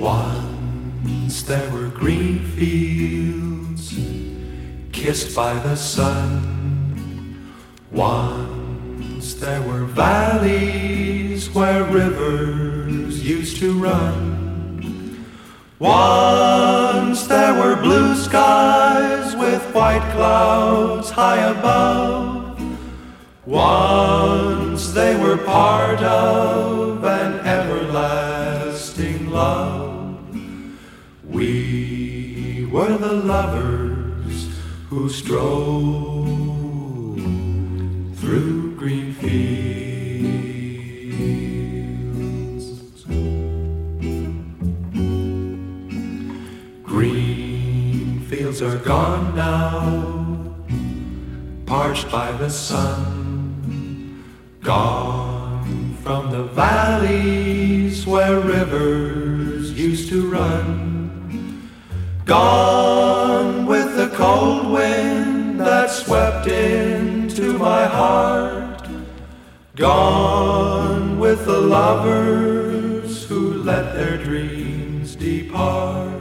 Once there were green fields kissed by the sun. Once there were valleys where rivers used to run. Once there were blue skies with white clouds high above. Once they were part of were the lovers who strolled through green fields. Green fields are gone now, parched by the sun, gone from the valleys where rivers used to run, gone with the cold wind that swept into my heart, gone with the lovers who let their dreams depart.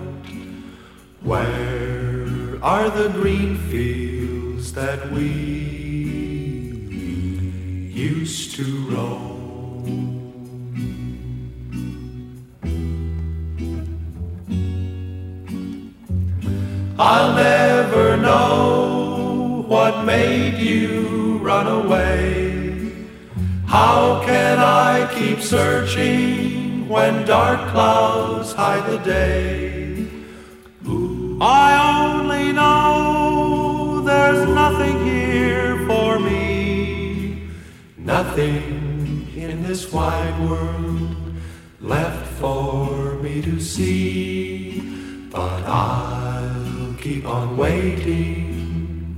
Where are the green fields that we used to roam? I'll never know what made you run away. How can I keep searching when dark clouds hide the day? I only know there's nothing here for me, nothing in this wide world left for me to see. But I'll keep on waiting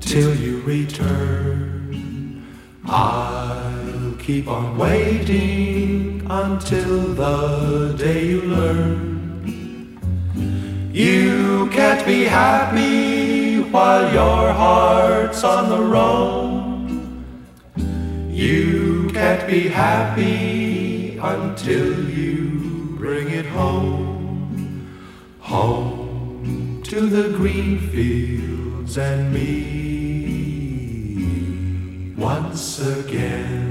till you return. I'll keep on waiting until the day you learn. You can't be happy while your heart's on the roam. You can't be happy until you bring it home. Home to the green fields and me once again.